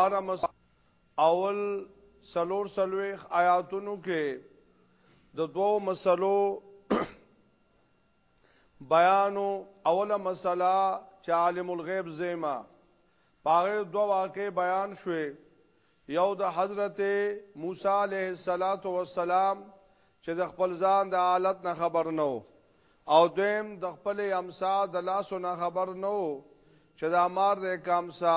ارمس اول سلور سلويخ آیاتونو کې د دوو مسلو بیانو اوله مسله چې عالم الغیب زیما پاره دوه واقع بیان شوه یو د حضرت موسی علیه السلام چې د خپل ځان د حالت نه خبر نو او دویم د خپل امسا د لاسو نه خبر نو چې د امر د کامسا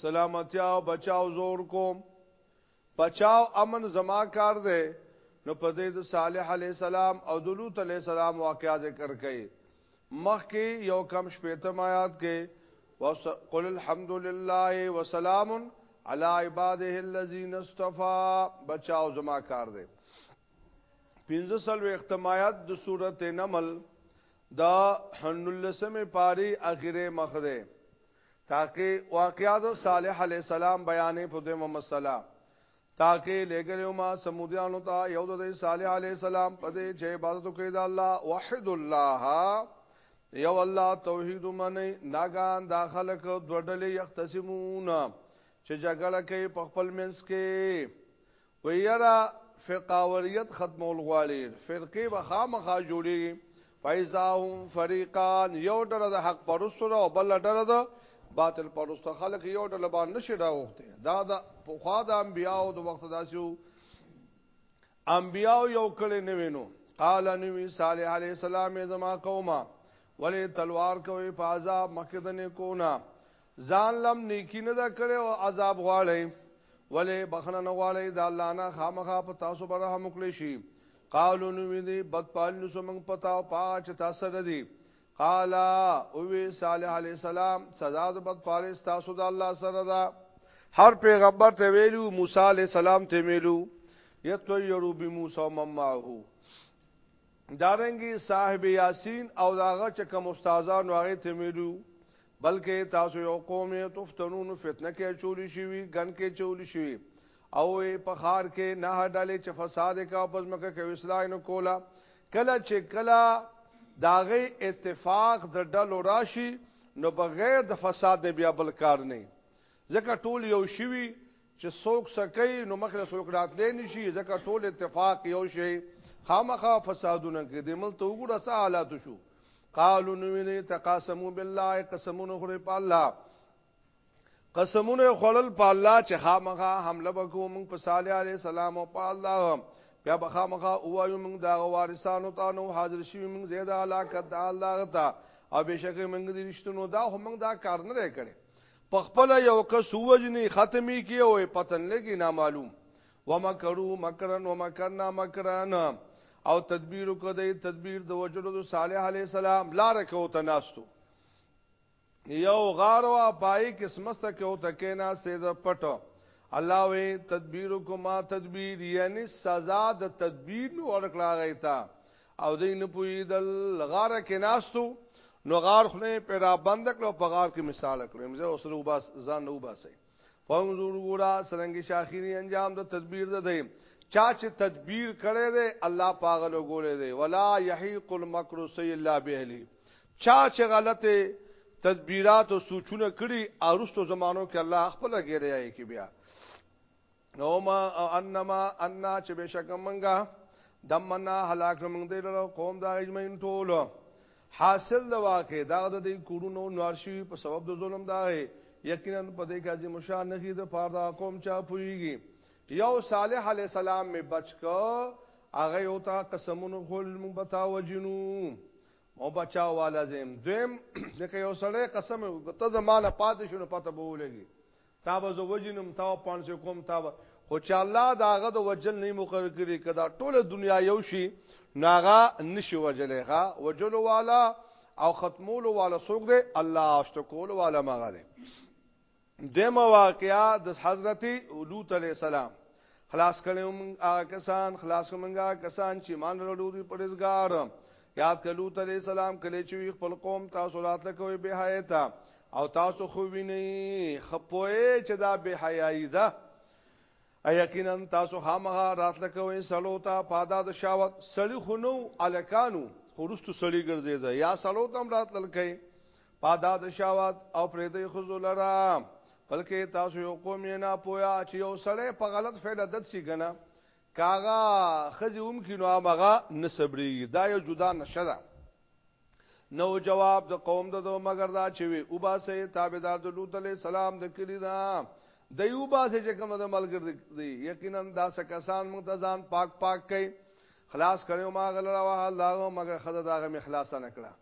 سلامتیا او بچاو زور کوم بچاو امن زما کار دی نو په دې د صالح علی السلام او د لوط علی السلام واقعا ذکر کړي مخکې یو کم شپېته آیات کې وقل الحمد لله وسلام علی عباده الذین اصطفى بچاو زما کار دی پنځه سلو اختمایات د سورته نمل دا حنلسمه پاری اخیره مخده تاکه واقعات صالح علیه السلام بیانې په دویمه مسله تاکه لګلو ما سمودیانو ته یو د صالح علیه السلام په دې چې عبادت کوي د الله وحد الله یو الله توحید منی ناګان دا خلق دوړلې یختصمون چې جګړه کوي په خپل منځ کې وی یرا فرقاوریت ختمول غواړي فرقه به خامخا جوړيږي فایزاهم فریقان یو ډله د حق پرستو او بل ډله د باطل پرستو خلک یو ډله باندې نشي راوخته دا د پوخا د انبیاو د وخت داسیو انبیاو یو کړي نه وینو قال نبی صالح علیہ السلام زما قومه ولی تلوار کوي په عذاب مخدنه کو نه ځان لم نیکی نه دا کړی او عذاب غواړی ولی بخنه نه غواړی دا الله نه خامخا په تاسو بر رحم وکړي شي قالو نو دې بد پال نو سمنګ پتا او پاچ تاسو ردی قالا او صالح علی السلام سزا د بد پال تاسو د الله سره دا هر پیغمبر ته ویلو موسی علی السلام ته ویلو یتویرو بموسی ممعه دارنګي صاحب یاسین او داغه چې کوم استادانو هغه ته ویلو بلکه تاسو یو قوم یې تفتنون فتنه کې چولی شوی ګن کې چولی شوی او په خار کې نه ډلې چې فساد کا پس مکه کې اصلاح نه کولا کله چې کله داغه اتفاق د ډلو راشي نو بغیر د فساد نه بیا بل کار نه ځکه ټول یو شوی چې څوک سکی نو مخ له څوک راتلې نشي ځکه ټول اتفاق یو شی خامخا فسادونه کې د مل ته وګړه څه حالات شو قالو نو ویلې تقاسمو بالله قسمونه خوري په الله قسمونه خړل په الله چې خامخا حمله وکړو موږ په صالح علی السلام او په الله بیا به خامخا اوایو موږ دا وارثانو ته نو حاضر شي موږ زیاده علاقه د الله ته او بشکه موږ دې رښتونو دا هم موږ دا کار نه کړی په خپل یو کس وجنی ختمی کی او پتن لګی نامعلوم ومکرو مکرن ومکرنا مکرن او تدبیر کده تدبیر د وجلو د صالح علی السلام لار کې او تناستو یو غار وا پای کې سمسته کې او تکې نه سید پټ الله وی تدبیر کوما تدبیر یعنی سزا د تدبیر نو ورکړه غیتا او دې نه پویدل غاره کې ناستو نو غار خله پیدا بند کړو په غار کې مثال کړو مزه اوسره وباس ځان نو وباسي فنزور ګورا سرنګ شاخيري انجام د تدبیر ده دی چا چې تدبیر کړي دی الله پاغه لو ګولې دی ولا يحيق المكر سي الا باهلي چا چې غلطه تدبیرات او سوچونه کړي ارستو زمانو کې الله خپل غیره یې کې بیا نو ما انما ان چې بشک منګه دمنا هلاک موږ دې له قوم دا اجمعین ټول حاصل د واقع دا د دې کورونو نارشي په سبب د ظلم دا یقینا په دې کې عظیم شان نه د پاره دا قوم چا پويږي یو صالح علی السلام می بچ کو هغه یو تا قسمونو خل مون بتا وجنو مو بچاو والا زم دویم ځکه یو سړی قسم وکړه ته زمانه پاتې شونه پته بولېږي تا به زه وجنم تا به پانسې کوم تا به خو چې الله دا هغه د وجل نه مقرر کړي که دا ټوله دنیا یو شي نو هغه نشي وجلی ښه وجلو والا او ختمولو والا څوک دی الله اشتکولو والا مغه دی دمه واقعا د حضرت لوط علیه السلام خلاص کړو موږ هغه کسان خلاص کړو موږ هغه کسان چې مان وروړو دی پرېزګار یاد کلو ته علی السلام کله چې خپل قوم تاسو راتله کوي به حیات او تاسو خو ویني خپوي چې دا به حیاي ده یقینا تاسو خامغه راتله کوي سلو ته پادا د شاوت سړی خونو الکانو خورستو سړی ګرځي یا سلو تم راتله کوي پادا د شاوت او پرې د خزو لرام بلکې تاسو یو قوم یې نه پویا چې یو سړی په غلط فعل عادت سی کنه کاغه خزي هم کینو هغه نسبري دا یو جدا نشه ده نو جواب د قوم د دو مگر دا چې وی او با سه تابعدار د لوط علی السلام د کلی دا د یو با سه چې کوم د ملګر دی یقینا دا سه کسان متزان پاک پاک کئ خلاص کړو ما غلرا وه الله مگر خدای دا غ مخلاص نه کړه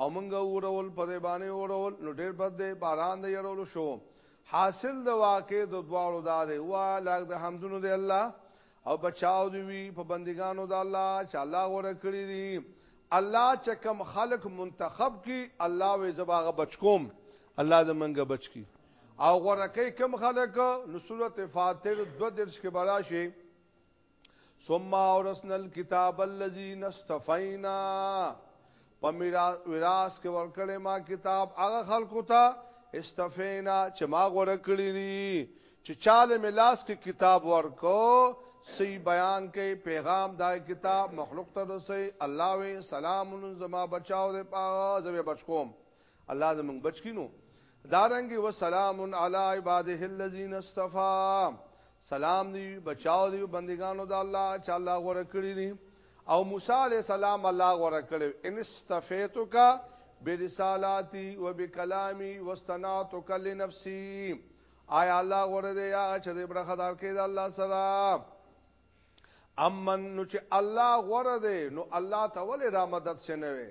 او منګه اورول په دې باندې اورول نو ډېر بد دی باران دی يرول شو حاصل د واقع د دواړو دار وا لاګ د حمدونو دی الله او بچاو دی وی په بندګانو د الله چې الله غوړه کړی دی الله چې کم خلق منتخب کی الله وې زباغه بچکوم الله دې منګه بچکی او غوړه کې کم خلق نو سورته فاتر 2 درس کې بلاشي ثم اورثنا الكتاب الذي نستفینا په وراث کې ورکړې ما کتاب هغه خلکو ته استفینا چې ما غوړه کړی دي چې چاله ملاس کې کتاب ورکو سی بیان کې پیغام دا کتاب مخلوق ته رسي الله وي سلام زما بچاو دې پاغه زوی بچکوم الله دې موږ بچ کړي نو دارنګ وسلام علی عباده الذین اصطفى سلام دی بچاو دی بندگانو د الله چې الله غوړه کړی دي او موسی علی السلام الله غوړه کړی ان استفیتک برسالاتی وبکلامی واستناتک لنفسی آیا الله غوړه دی یا چې د برخدار کې د الله سره امن نو چې الله غوړه دی نو الله تعالی را مدد شنوي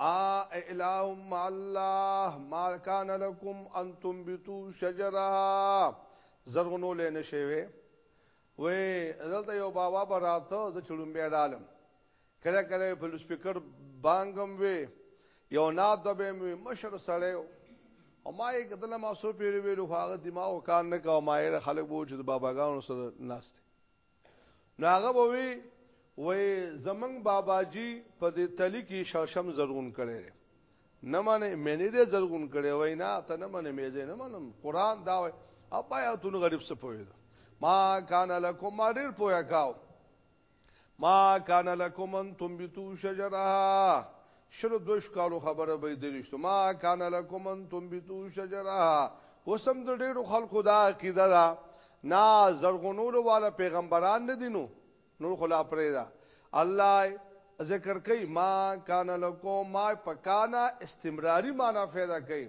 الہ ما الله ما کان لکم ان تنبتو شجرها زرغنو لنه شوی وې دلته یو بابا براته د چړم بیا دالم کله کله په لوسپیکر بانګم وې یو ناد دبه مې مشر سره او ما یې کدل ما سو پیری ویلو هغه دماغ کار نه کاو ما یې خلک بوج د باباګانو سره ناشته نو هغه به وی وای زمنګ بابا جی په دې تلی کې شرشم زرغون کړي نه معنی مینه دې زرغون کړي وای نه ته نه معنی میزه نه منم قران دا وای اپا یا تون غریب څه پوي ما کان لکم ما ډیر پویا کاو ما کان لکم ان تنبتو شجرها شلو دویشت کالو خبره به دریشتو ما کان لکم ان تنبتو شجرها وسم د ډیرو خلکو دا عقیده ده نا زرغونولو والا پیغمبران نه دینو نور خلا پرې ده الله ذکر کوي ما کان لکم ما پکانا استمراری معنا فایده کوي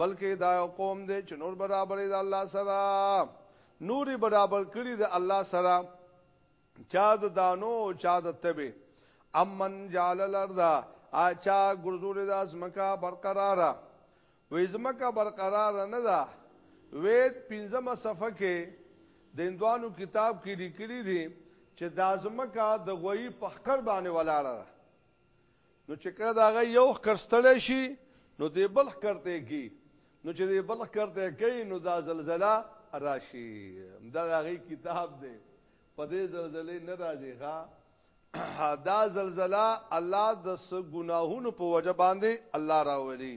بلکې دا یو قوم دی چې نور برابر دی الله سره نوري برابر کړی دی الله سره چا د دانو چا د تبه امن جعل الارض اچا ګرځول د اسمکا برقرار وې زمکا برقرار نه ده وې پنځمه صفحه کې د اندوانو کتاب کې لیکلي دي چې د ازمکا د غوي پخکر باندې ولاړه نو چې کله دا غي یو خرستړې شي نو دې بل خرته کی نو چې دې بل خرته کوي نو دا زلزلہ راشي دا غي کتاب دی په دې زلزلې نه راځي ها دا زلزلہ الله د ګناهونو په وجه باندې الله راولي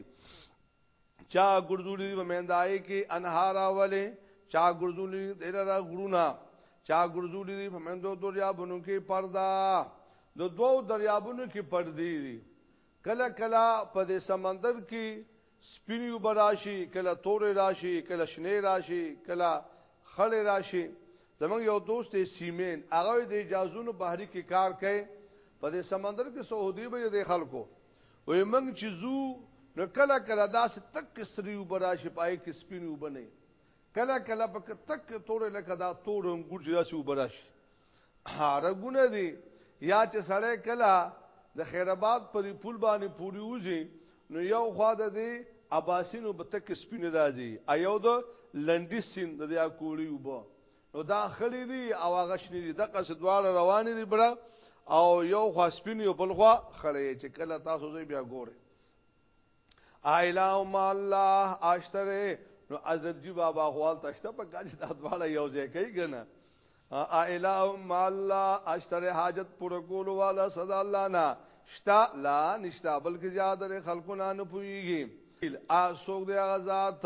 چا ګرځولې په مندای کې انهار اوله چا ګرځولې دیر را غړونا چا ګرځولې په مندو دریابونو کې پردا د دوو دریابونو کې پردې دي کله کله په دې سمندر کې سپینیو براشي کله تورې راشي کله شنې راشي کله خړې راشي زمونږ یو دوست سیمین هغه د اجازونو بهري کې کار کوي په دې سمندر کې سعودي به د خلکو وې موږ چې زو نو کله کله داسې تک سری وبراشي پای کې سپین وبنه کله کله پک تک تور لکه دا تور انګور چې داسې وبراشي هارګونه دي یا چې سړی کله د خیرآباد پر پل باندې پوری وځي نو یو خوا د دې اباسینو په تک سپین راځي ایو د لنډی سین د یا کوړی وبو نو دا خړی دی او هغه شنی دی دغه څه دواړه روان دي بره او یو خوا سپین یو بل خوا خړی چې کله تاسو زوی بیا ګوره ایلا ما الله اشتره نو عزت جی بابا خوال تشته په کاج دا دواړه یو ځای کوي کنه ایلا ما الله اشتره حاجت پر کول والا صدا الله نه شتا لا نشتا بلکې زیاده خلقونه نه پويږي اسوګ دی غزاد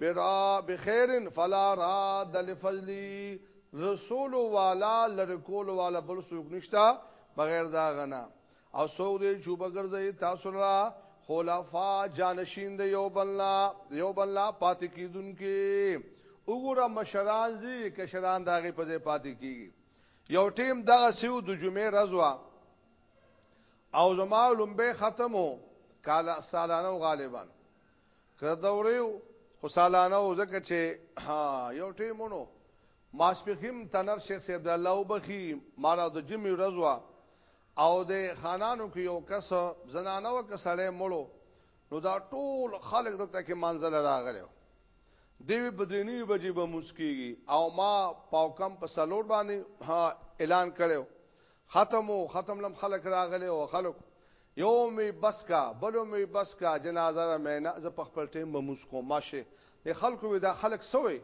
برا بخیر فلا راد لفضلی رسول والا لرکول والا بل سوک نشتا بغیر دا غنا او سوک دی چوبه ګرځي تاسو را خلفا جانشین دی یو بلنا یو بلنا پاتې کیدون کې وګوره مشران زی کشران داغه په ځای پاتې کیږي یو ټیم دغه سیو د جمعې رضوا او زما لومبه ختمو کاله سالانه غالبا که دوریو خو سالانه و ځکه چې یو ټیمونو ماسپخیم تنر شیخ سید الله وبخي مارا د جمی رضوا او د خانانو کې یو کس زنانه و کسړې مړو نو دا ټول خلک دلته کې منزل راغلو دیوی بدرینی بجې به مسکیږي او ما پاوکم په سلوټ باندې اعلان کړو ختم او ختم لم خلق راغله او خلق یو می بس کا بلو می بس کا جنازه را مینا ز په خپل ټیم مموس کو ماشه د خلکو وی دا خلک سوې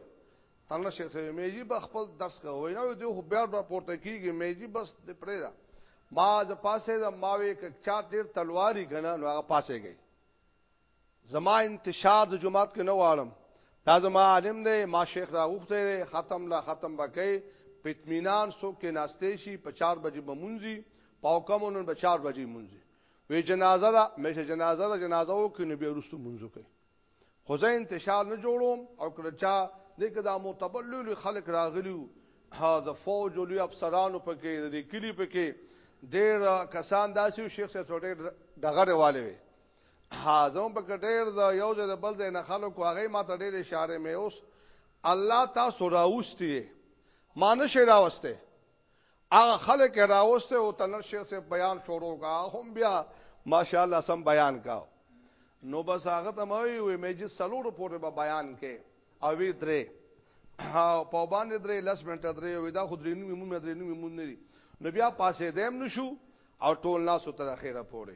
ترنه شیخ ته می جی په خپل درس کا وای نو دوی خو بیا بیا پورته کیږي می جی بس د پرې دا ما ز پاسه دا ماوي ک چا تیر تلواری کنه نو هغه پاسه گئی زما انتشار د جماعت کې نه واړم دا زما عالم دی ما شیخ دا غوښته دی ختم لا ختم بکې پتمینان سو کې ناشته شي په 4 بجې بمونځي پاو کومون په 4 بجې مونځي وی جنازه دا مې جنازه دا جنازه او کې نبی ورستو مونږ کوي خو زه انتشار نه جوړوم او کله چا دې کدا متبلل خلق راغلیو ها د فوج لوی افسرانو پکې د کلی پکې ډېر کسان داسې شیخ سره ډېر دغه رواله وي ها زمو په کټیر دا یو ځای د بل ځای نه خلکو هغه ما ته ډېر اشاره مې اوس الله تاسو راوستي ما نشه راوسته هغه خلک راوسته او تنر شیخ سے بیان شروع کا هم بیا ماشاءالله سم بیان کا نو بس هغه ته مې وي مې چې سلوړو پورې به بیان کې او وی درې په باندې درې لس منټه درې وې دا خو درې نیمه مونږ درې نیمه مونږ نه نو بیا پاسې دیم نشو او ټول ناس تر اخره پورې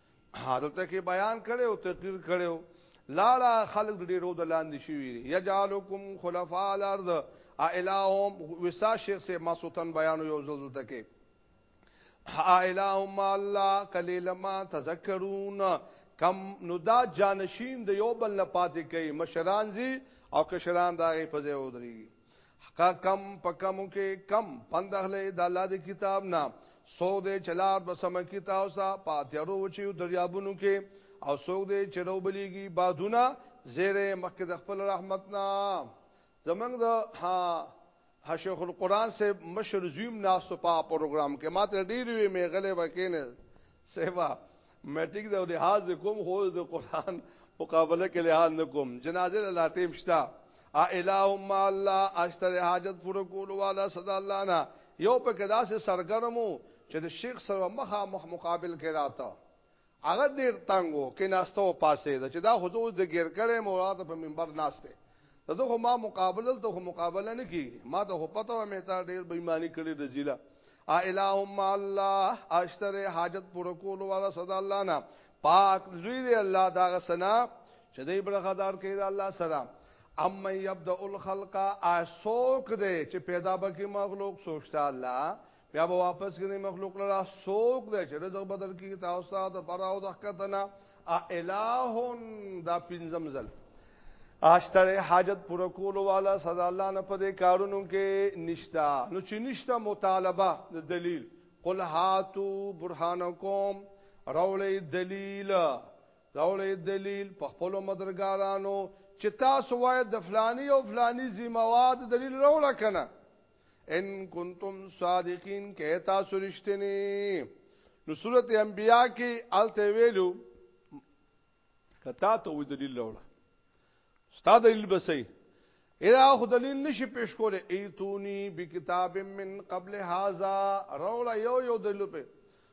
حالت کې بیان کړي او تقریر کړي لاړه خلق ډیرو د لاندې شوی یجالکم خلفاء الارض الہم وسا شیخ سے مسوتن بیان یو زلزل تکي الہم الله کلیلما تذکرون کم نو دا جانشین د یو بل نه پاتې کوي مشران زی او کشران دا غي فزه ودري حقا کم پکمو کې کم پندغله د الله د کتاب نه سوګ دې چلار بسم کی تاسو پاتیرو چې دریابونو کې او سوګ دې چرو بلیږي بادونه زیره مکه د خپل رحمت نه زمنګ د ها شیخ القران سے مشر زویم ناس په پروګرام کې ماته ډیر وی میغله وکینه سیوا میټیک د لحاظ کوم خو د قران مقابله کې لحاظ نکوم جنازه لا ټیم شتا ا الہم الله اشتر حاجت پر کول والا صدا الله نه یو په کدا سه سرګرمو چې د شیخ سره مخه مخ مقابل کې راته هغه ډیر تنګو کې ناستو پاسه چې دا خودو د ګیر کړي مولا ته په منبر ناشته ته خو ما مقابله ته خو مقابله نه کی ما ته خو پته و مې تا ډیر بېمانی کړی د زیلا ا الہم الله اشتر حاجت پر کول والا صدا الله نه پاک لوی دی الله دا غسنا چې دې برخدار کې دا الله سره اما يبدا الخلق اسوک دې چې پیدا بکی مخلوق سوچتا الله بیا به واپس کړي مخلوق لرا سوق دی چې رزق بدل کیږي تاسو ته د پراو د حقتنا الہون دا پنځم ځل اشتر حاجت پر کول والا صدا الله نه پدې کارونو کې نشتا نو چې نشتا مطالبه د دلیل قل هاتو برهانکم راولې دلیل راولې دلیل په خپل مدرګارانو چې تاسو وای د فلانی او فلانی ذمہ وار دلیل راوړه کنه ان کنتم صادقین کې تاسو رښتینی نو سورته انبیاء کې الته ویلو کتا ته و دلیل لوړه استاد دلیل بسې اله خو دلیل نشي پیش کوله ایتونی بکتاب من قبل هاذا رولا یو یو دلیل په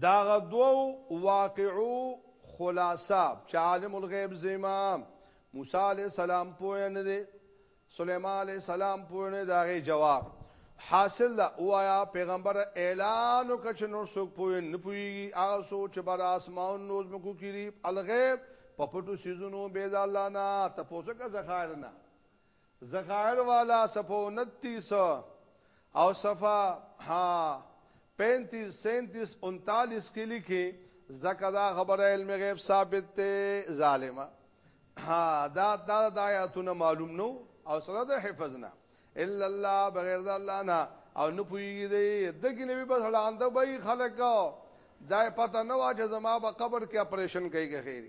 دهغه دوو واقعو خلاصه چې عالم الغیب زیما موسی علیه السلام پوه نه دی سلیمان علیه السلام پوه نه دی هغې جواب حاصل دا وایا پیغمبر اعلان وکړ چې نور څوک پوه نه پوي هغه څوک چې بر اسمان نوز مکو کړي الغیب په پټو سيزونو به د الله نه تاسو کا ځخار نه زخائر والا صفحه 29 او صفحه ها 35 37 39 کې لیکي زکه دا خبره علم غیب ثابت ته ظالما ها دا دا د آیاتونه معلوم نو او سره د حفظنا الا الله بغیر د الله نه او نه پویږي دی دګی نبی بس لاندې به خلک دا پته نه واجه زما په قبر کې اپریشن کوي غیر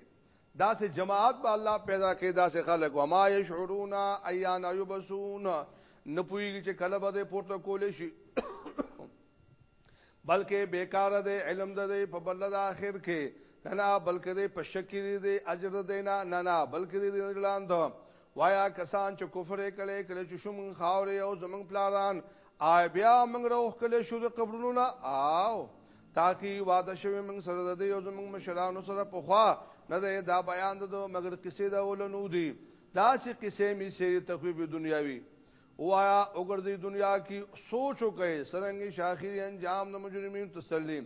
داسې جماعت به الله پیدا کړي داسې خلک و ما یشعرون ایان یبسون نه پویږي چې کله به پورته کول شي بلکې بیکار دی علم دی په بل د اخر کې نه نه بلکې دی په شکر دی اجر دی نه نه نه بلکې دی لاند وایا کسان چې کفر یې کړی کله چې شو موږ خاورې او زمنګ پلاران آ بیا موږ راوخ کله شو د قبرونو نه آو تاکي واده شوی موږ سره د یو زمنګ مشرانو سره په خوا نه ده دا بیان ده مګر کیسې دا ولنو دي دا سې کیسې می سری تخویب دنیاوی وایا وګرځي دنیا کې سوچ وکړي سرنګي شاخري انجام د مجرمین تسلیم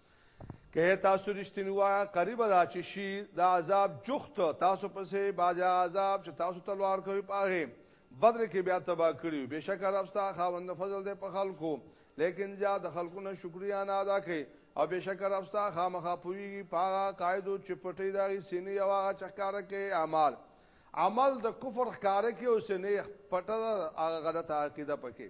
که تاسو رښتینی وای قریب دا چې شي د عذاب جخت تاسو پسې باجا عذاب چې تاسو تلوار کوي پاغه بدر کې بیا تبا کړیو بشک رب ستا خاوند فضل دې په خلکو لیکن جا د خلکو نه شکریا نه ادا کوي او بشک رب ستا خامخا پویږي پاغه قاعده چې پټي داغي سینې او هغه چکار کې اعمال عمل د کفر ښکار کې او سینې پټه هغه غلطه عقیده پکې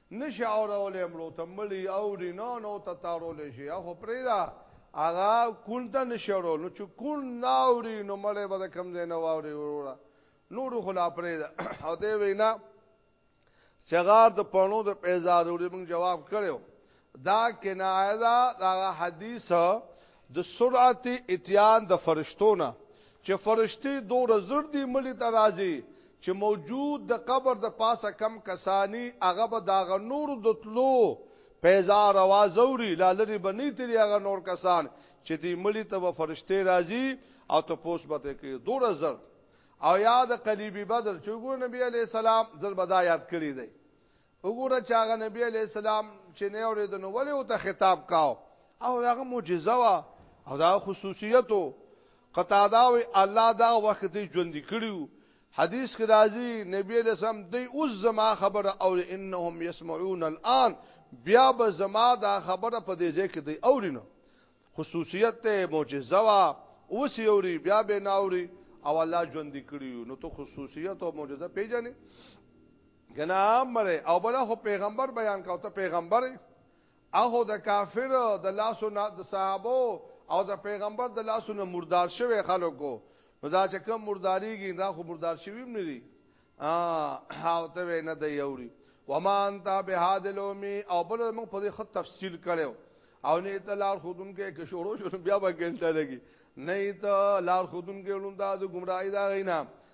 نه شي اورولی مړو ته مړي اوري نه نو ته تارولی شي خو پرېږده هغه کون ته نه شي اورو نو چې کون نه اوري نو مړی به د کوم ځای نه واوري وروره نورو خو لا پرېږده او دی وینا چې غار د پڼو د پیزار وړي موږ جواب کړو دا کنایه دا هغه حدیث د سرعت اتيان د فرشتو نه چې فرشتي دوره زر دي ملي ته راځي چې موجود د قبر د پاسه کم کسانی هغه به دا غ نور د تلو پیزا روا زوري لالری بنی تری هغه نور کسان چې دی ملي ته و فرشتي راځي او ته پوس به ته کې دوره زر او یاد قلیبی بدر چې ګور نبی علی السلام زر بدا یاد کړی دی وګوره چې هغه نبی علی السلام چې نه اورید نو ولې او ته خطاب کاو او هغه معجزه وا او دا خصوصیت او قطاده او الله دا وخت ژوند کړیو حدیث کې راځي نبی علی السلام دی اوس زما خبره او انهم يسمعون الان بیا به زما دا خبره په دې ځای کې دی اورینو خصوصیت ته معجزه وا اوس یوري بیا به ناوري او الله ژوند کړیو نو ته خصوصیت او معجزه پیژنې ګنا مړ او بل خو پیغمبر بیان کاو ته پیغمبر هغه د کافر د لاسو نه د صحابه او د پیغمبر د لاسو نه مردار شوی خلکو نو دا چې کم مرداریږي دا خو مردار شوی نه دي او ته نه دی یوري وما انت بهاد لومي او بل موږ په دې خط تفصیل کړو او نه ته لار خودون کې کې شروع شو بیا به ګنټه لګي نه ته لار خودون کې لوندا د گمراهی دا غینا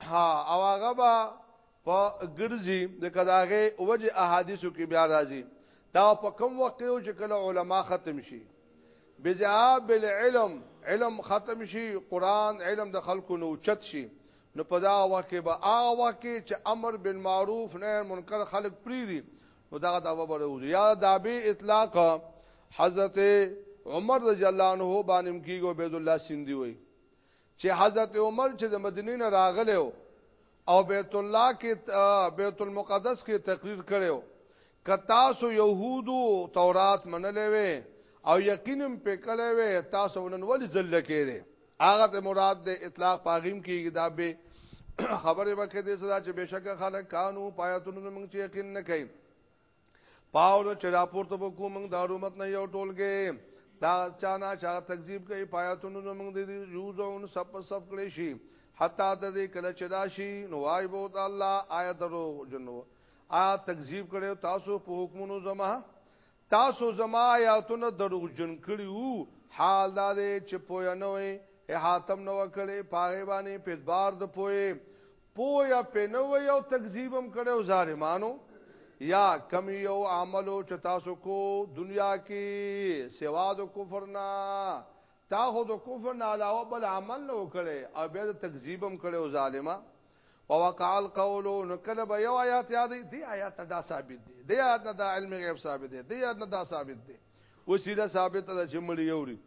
ها او هغه با په ګرځي د کداغه وجه احادیثو کې بیا راځي دا په کوم وخت کې چې کله علما ختم شي بذهاب العلم علم ختم شي قران علم د خلکو نو چت شي نو په دا وخت کې به هغه وخت کې چې امر بالمعروف نهي منکر خلک پری دي نو دا دا وبره یا دا به اطلاق حضرت عمر رضی الله عنه باندې کیږي عبد الله سیندی وای چې حضرت عمر چې د مدینې نه راغلی او بیت الله کې بیت المقدس کې تقریر کړو کتا سو يهودو تورات منلې وې او یقینم په کله وې تاسو نن ولې ذل کېره هغه ته مراد د اطلاق پاغیم کې کتابه خبره وکړه دې صدا چې بشک خلک قانون پایتونو موږ چې یقین نه کوي پاو نو چې راپورته به کوم موږ دارو مت نه یو ټولګې دا چانا چا تکذیب کوي پایاتونو نو موږ دې یوزون سب سب کړی شي حتا د دې کله چې دا شي نو وای بو الله آیا درو جنو آ تکذیب کړي تاسو په حکمونو زما تاسو زما آیاتونه درو جن کړیو حال دا دې چې پوی نه وي هاتم نو کړي پاغه باندې په بار د پوي پوه په نه وي او تکذیب هم کړي او ظالمانو یا کم یو عملو چې تاسو کو دنیا کې سوا د کفر نه تا خو د کفر نه علاوه بل عمل نه وکړي او بیا د تکذیب هم کړي او ظالما ووقع القول نو کله به یو آیات یاد دی آیات دا ثابت دی دی آیات نه دا علم غیب ثابت دی دی آیات نه دا ثابت دی وسیله ثابت ده چې مړی یوري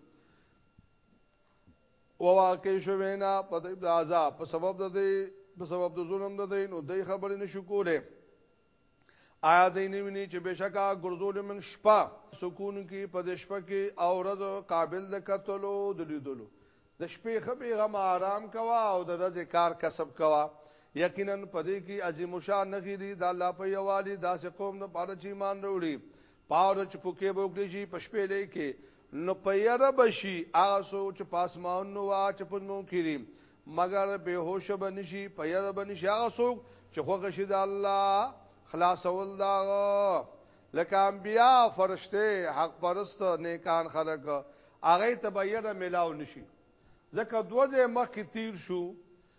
وواقع شوینا په دې د عذاب په سبب د دې په سبب د ظلم د دې نو دې خبرې نشو کوله آیا دې نه ویني چې بشکا ګرځول من شپه سکون کې په دې شپه کې او ورځ قابل د قتلو د لیدلو د شپې خبي غم آرام کوا او د ورځې کار کسب کوا یقینا په دې کې عظیم شان نغیری د الله په یوالي داسې قوم نه پاره چې ایمان وروړي پاور چې پوکې بوګړي شي په شپې لې کې نو په یره بشي هغه سو چې پاسمان نو وا چې پزمو کړي مگر به هوش بنشي په یره بنشي هغه سو چې خوښ شي د الله خلاصول دا لکه انبیا فرشته حق پرست نیکان خلق هغه ته به یره ملاو نشي ځکه دوځه مخ کې تیر شو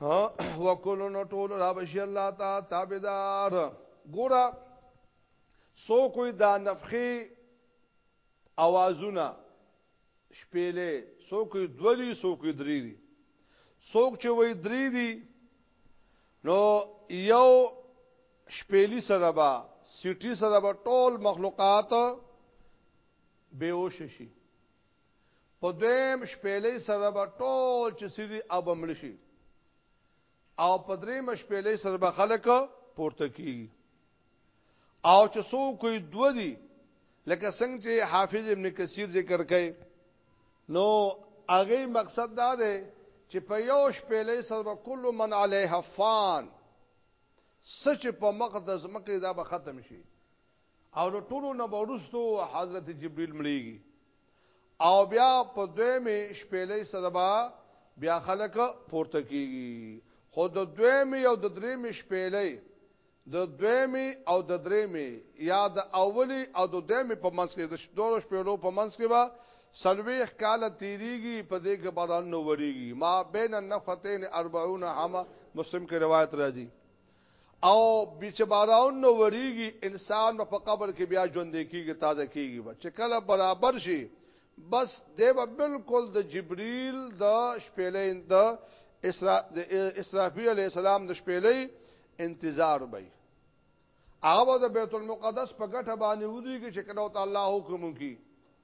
وکلونو ټول را بشي الله تا تابعدار ګورا سو کوئی دا نفخي اوازونه شپېلې سو کوئی دولی سو کوئی درې دي څوک چې وې درې دي نو یو شپېلی سره با سټي سره با ټول مخلوقات بیوش شي په دویم شپېلې سره به ټول چې سړي او بمړ شي او په درې مشپېلې سره به خلک پورته کیږي او چې سو کوئی دو دي لکه څنګه چې حافظ ابن کثیر ذکر کړي نو هغه مقصد دا دی چې په یو شپېلې سره به کله من علیه فان سچ په مقدس مکه دا به ختم شي او د ټولو نه وروسته حضرت جبريل مړيږي او بیا په دویمه شپېلې سره با بیا خلک پورته کیږي خو د دویمه او د دریمه شپېلې د دویمه او د دریمه یا د اولی او د دویمه په منځ کې د دوه شپېلو په منځ کې با سلويخ کال تیریږي په دې کې باران نو وریږي ما بین النفتین 40 حما مسلم کې روایت راځي او بیچ باراون نو وریږي انسان په قبر کې بیا ژوند کیږي تازه کیږي چې کله برابر شي بس دی به بالکل د جبريل د شپېلې د اسرا د اسرافیل علی السلام د شپېلې انتظار وي هغه د بیت المقدس په ګټه باندې ودی کې چې کله تعالی حکم کوي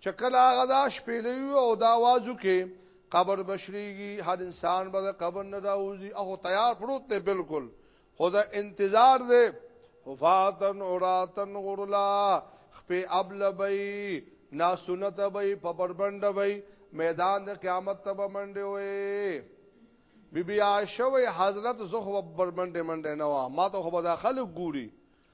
چې کله هغه دا شپېلې او دا وازو کې قبر بشریږي هر انسان به قبر نه راوځي او تیار پروت دی بالکل خو دا انتظار دی حفاتن اوراتن غرلا خپې ابلبي ناسنت به په بربند به میدان د قیامت ته به منډه وي بی بی عائشہ وی حضرت زخو بربند منډه نه وا ما ته خو به داخله ګوري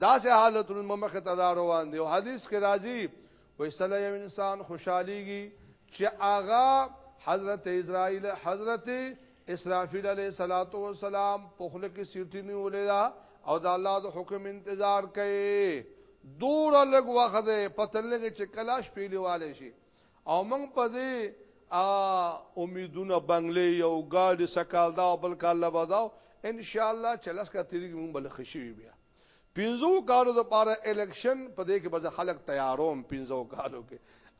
دا سه حالت الممخ ته روان دی او حدیث کې راځي وې سله یو انسان خوشحاليږي چې آغا حضرت اسرائیل حضرت اسرافیل علیہ الصلات والسلام په خله کې سیټی نیولې دا او د الله د حکم انتظار کوي دور لګ وخت پتل لګ چې کلاش پیلیواله شي او موږ په دې ا امیدونه بنگلې یو ګاډي سکال دا بل کال لا بداو ان شاء الله چې لاس کا تیریږي موږ بل خوشي بیا پینځو کالو د پاره الیکشن په دې کې به خلک تیاروم پینځو کالو کې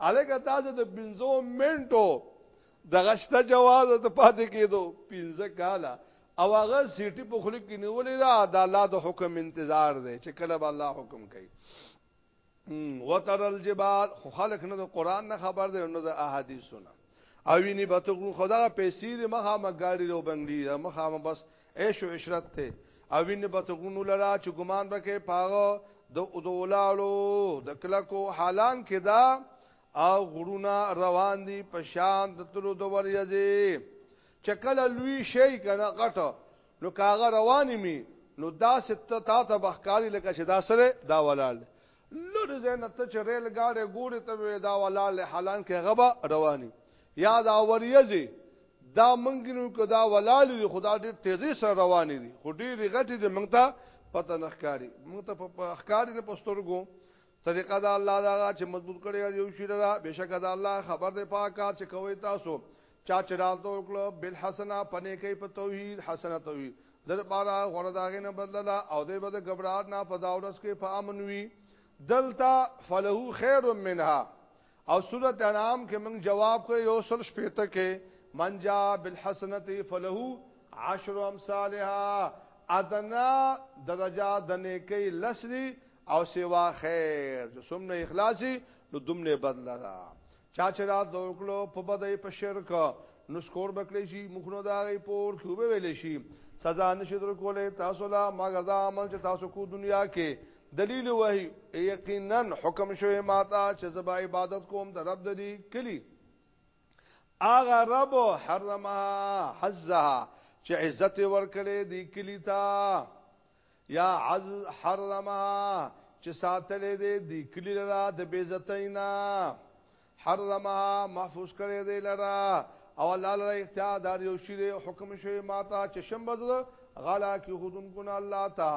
الګ تاسو د پینځو منټو د غشته جواز ته پاتې کېدو پینځه کاله او هغه سیټي په خلک کې نیولې ده د الله د حکم انتظار دی چې کله به الله حکم کوي وتر الجبال خو خلق نه د قران نه خبر دی نه د احادیثونه او ویني به تو خدا پیسې د مخه مګاړي او بنگلي د مخه بس عيش او عشرت ته او ویني به تو غونو لرا چې ګمان وکې پاغه د اودولالو د کلکو حالان کې دا او غړونه روان دي په شان د تلو د وریځي چکل لوی شي کنه غټه نو کاغه رواني می نو دا ست تا ته بخکاری لکه چې دا سره دا ولال لور زین ته چې ریل گاډي ګوري ته دا ولال حالان کې غبا رواني یا دا وریځي دا منګینو کې دا ولال دي خدا ډېر تیزی سره رواني دي خو ډېر غټي دي موږ ته پته نخکاری موږ ته په اخکاری نه پسترګو طریقه دا الله دا چې مضبوط کړی یو شی را بشک دا الله خبر دی پاک کار چې کوي تاسو چا چې راز ته وکړه بل حسنه پنه کوي په توحید حسنه توحید در بارا غره داغه نه بدلا او دې بده غبرات نه په داورس کې په امن وی دلتا فله خیر منها او سورۃ انعام کې موږ جواب کړ یو سل شپته کې من جا بالحسنه فله عشر امثالها ادنا درجه د نیکی لسری او سوا خیر جو سمنه اخلاصي نو دمنه بدلا چا چې دا دوکلو په بدای په شرک نو سکور بکلی شي مخنو دا غي پور خو به ویل شي سزا نشي در کوله تاسو لا مګر دا عمل چې تاسو کو دنیا کې دلیل وای یقینا حکم شوی ماتا چې زبا عبادت کوم د رب د دې کلی اغه رب حرمها حزها چې عزت ورکړي دې کلی تا یا عز حرمها چې ساتلې دې دی کلی لرا د بیزتینا حرمها محفوظ کړې دې لرا او الله لرا اختیار دار یو شی حکم شوی ماته چې شمبز غلا کی خودن کو نه الله تا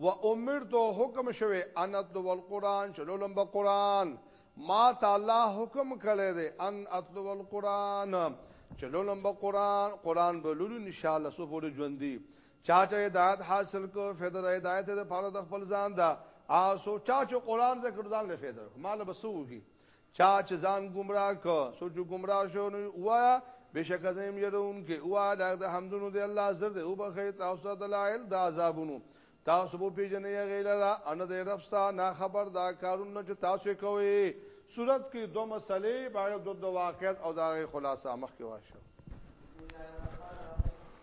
و امرت حکم شوی ان اتلو القران شلولم به قران ما تعالی حکم کړی دی ان اتلو القران چلولم به قران قران به لولو ان شاء الله سو پورې ژوند دی چا چې هدایت حاصل کو فیده د هدایت د پاره د خپل ځان دا آسو چا چې قران ذکر ځان له فیده مال بسوږي چا چې ځان گمراه ک سوچ گمراه شو نو وایا بشک زم يرون کې وا د حمدونو دی الله زر دی او بخیر تاسو د لایل د عذابونو تاسو په پیژنې غیلا را ان د رب ستا نه خبر دا کارونه چې تاسو کوي صورت کې دوه مسلې باید د واقعیت او د خلاصه مخ کې واشه